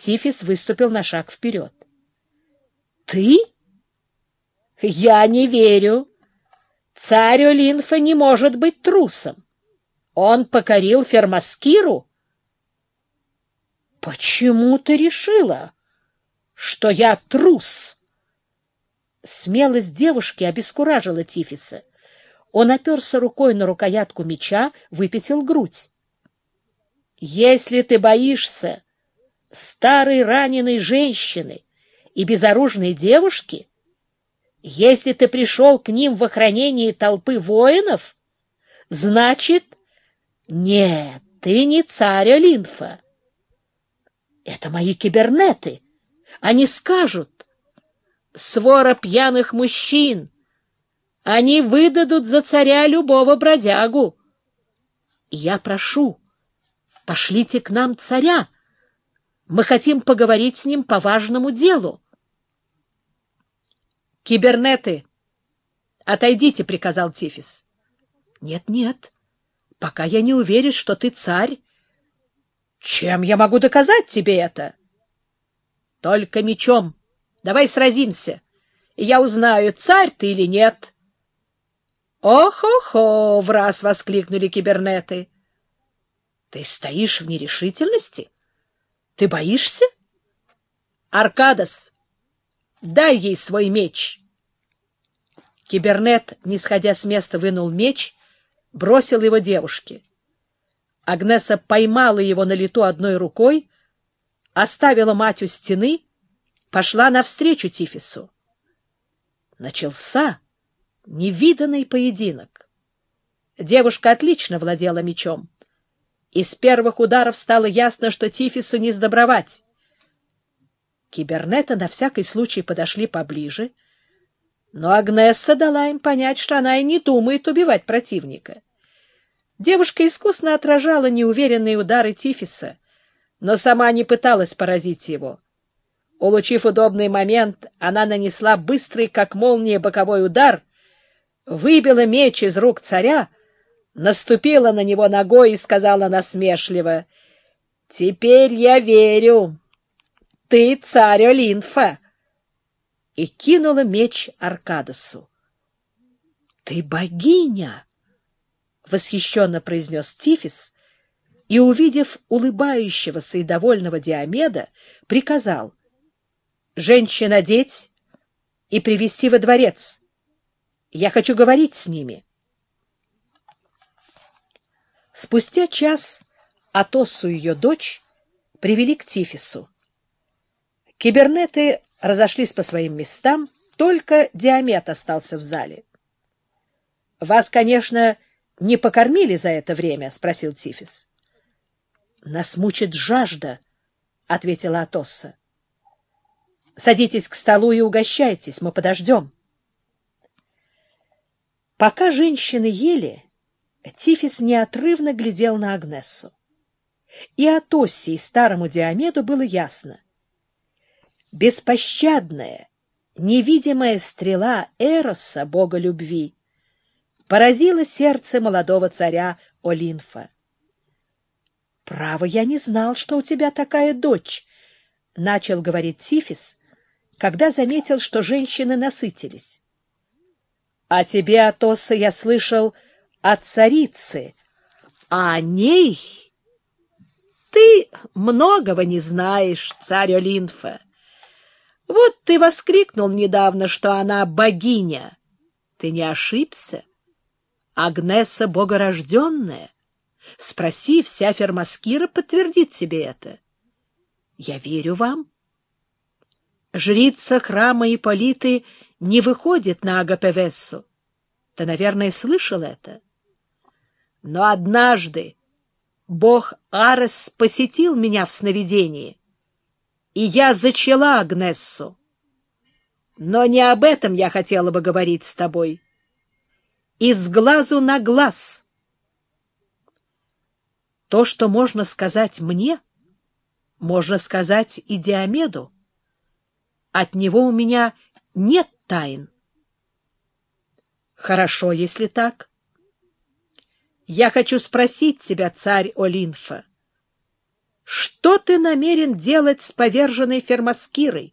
Тифис выступил на шаг вперед. — Ты? — Я не верю. Царь Олинфа не может быть трусом. Он покорил Фермаскиру. — Почему ты решила, что я трус? Смелость девушки обескуражила Тифиса. Он оперся рукой на рукоятку меча, выпятил грудь. — Если ты боишься старой раненой женщины и безоружной девушки, если ты пришел к ним в охранении толпы воинов, значит, нет, ты не царь Олинфа. Это мои кибернеты. Они скажут. Свора пьяных мужчин. Они выдадут за царя любого бродягу. Я прошу, пошлите к нам царя. Мы хотим поговорить с ним по важному делу. «Кибернеты! Отойдите!» — приказал Тифис. «Нет, нет, пока я не уверен, что ты царь. Чем я могу доказать тебе это?» «Только мечом. Давай сразимся, и я узнаю, царь ты или нет». «Ох-охо!» — враз воскликнули кибернеты. «Ты стоишь в нерешительности? Ты боишься?» «Аркадос, дай ей свой меч!» Кибернет, не сходя с места, вынул меч, бросил его девушке. Агнеса поймала его на лету одной рукой, оставила мать у стены, пошла навстречу Тифису. Начался невиданный поединок. Девушка отлично владела мечом. Из первых ударов стало ясно, что Тифису не сдобровать. Кибернета на всякий случай подошли поближе — но Агнесса дала им понять, что она и не думает убивать противника. Девушка искусно отражала неуверенные удары Тифиса, но сама не пыталась поразить его. Улучив удобный момент, она нанесла быстрый, как молния, боковой удар, выбила меч из рук царя, наступила на него ногой и сказала насмешливо, «Теперь я верю. Ты царь Олинфа и кинула меч Аркадосу. — Ты богиня! — восхищенно произнес Тифис и, увидев улыбающегося и довольного Диомеда, приказал женщин одеть и привести во дворец. Я хочу говорить с ними. Спустя час Атосу и ее дочь привели к Тифису. Кибернеты разошлись по своим местам, только Диамет остался в зале. — Вас, конечно, не покормили за это время? — спросил Тифис. — Нас мучит жажда, — ответила Атосса. — Садитесь к столу и угощайтесь, мы подождем. Пока женщины ели, Тифис неотрывно глядел на Агнессу. И Атоссе, и старому Диомеду было ясно — беспощадная, невидимая стрела Эроса, бога любви, поразила сердце молодого царя Олинфа. «Право, я не знал, что у тебя такая дочь», — начал говорить Тифис, когда заметил, что женщины насытились. «А тебе, Атоса, я слышал от царицы, а о ней ты многого не знаешь, царь Олинфа. Вот ты воскликнул недавно, что она богиня. Ты не ошибся. Агнеса богорожденная. Спроси, вся Фермаскира подтвердит тебе это. Я верю вам. Жрица храма Ипполиты не выходит на Агапевессу. Ты, наверное, слышал это. Но однажды бог Арес посетил меня в сновидении и я зачала Агнессу. Но не об этом я хотела бы говорить с тобой. Из глазу на глаз. То, что можно сказать мне, можно сказать и Диомеду. От него у меня нет тайн. Хорошо, если так. Я хочу спросить тебя, царь Олинфа, Что ты намерен делать с поверженной фермаскирой?